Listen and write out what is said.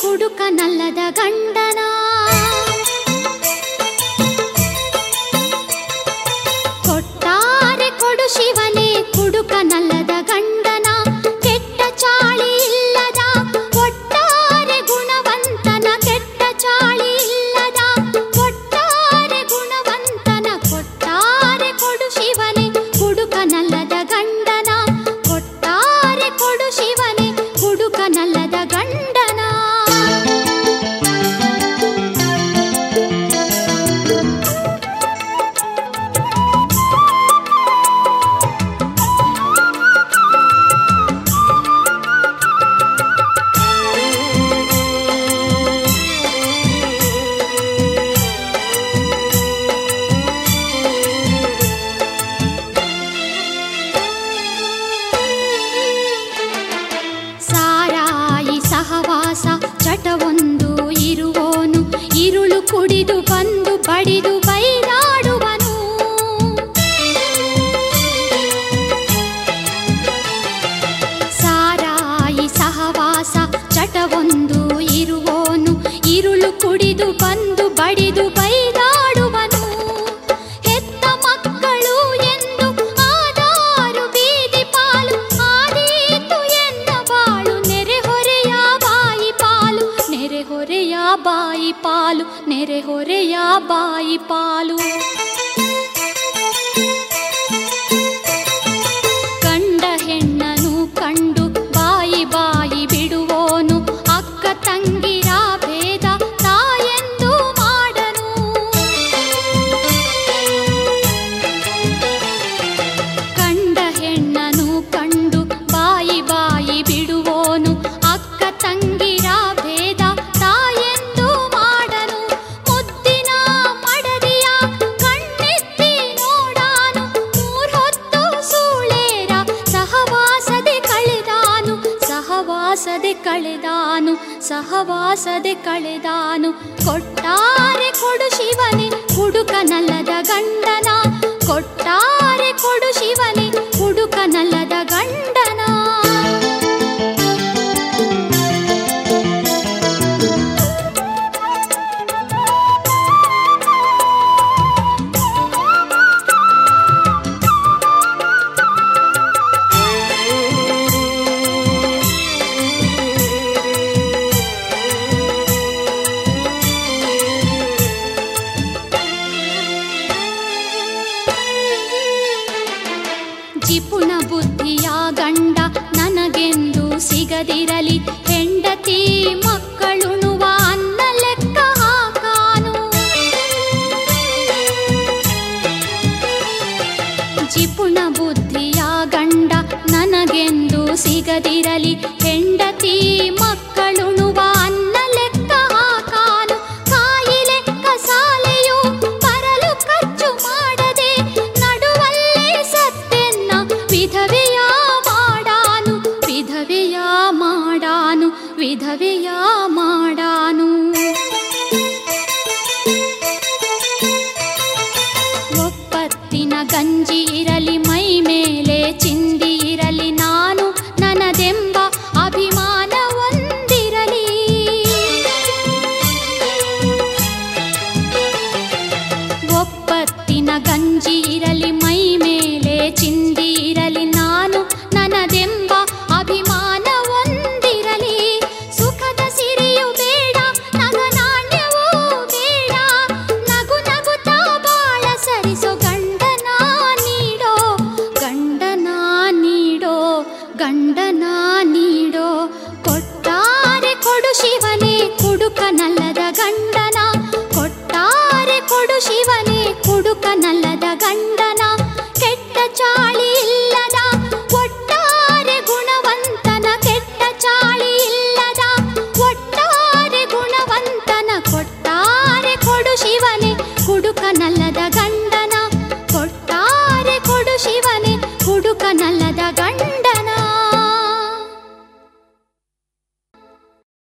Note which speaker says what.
Speaker 1: ಕೊಡುಕ ನಲ್ಲದ ಗಂಡನಾ పాలు. నెరే హోరే యా బాయి పాలు. ಸಹವಾಸದೆ ಕಳೆದಾನು ಸಹವಾಸದೆ ಕಳೆದಾನು. ಕೊಟ್ಟಾರೆ ಕೊಡು ಶಿವನೇ ಹುಡುಕನಲ್ಲದ ಗಣ್ಣ ಸಿಗದಿರಲಿ ಹೆಂಡತಿ ಮಕ್ಕಳುಣುವ ಅನ್ನ ಲೆಕ್ಕ ಹಾಕಾನು. ಜಿಪುಣ ಬುದ್ಧಿಯ ಗಂಡ ನನಗೆಂದು ಸಿಗದಿರಲಿ ಹೆಂಡತಿ ಮಕ್ಕಳುಣುವ ಕವಿಯ ಮಾಡಾನು ಒಪ್ಪತ್ತಿನ ಗಂಜಿ ಇರಲಿ ಮೈ ಮೇಲೆ ಚಿಂದಿರಲಿ 的感动。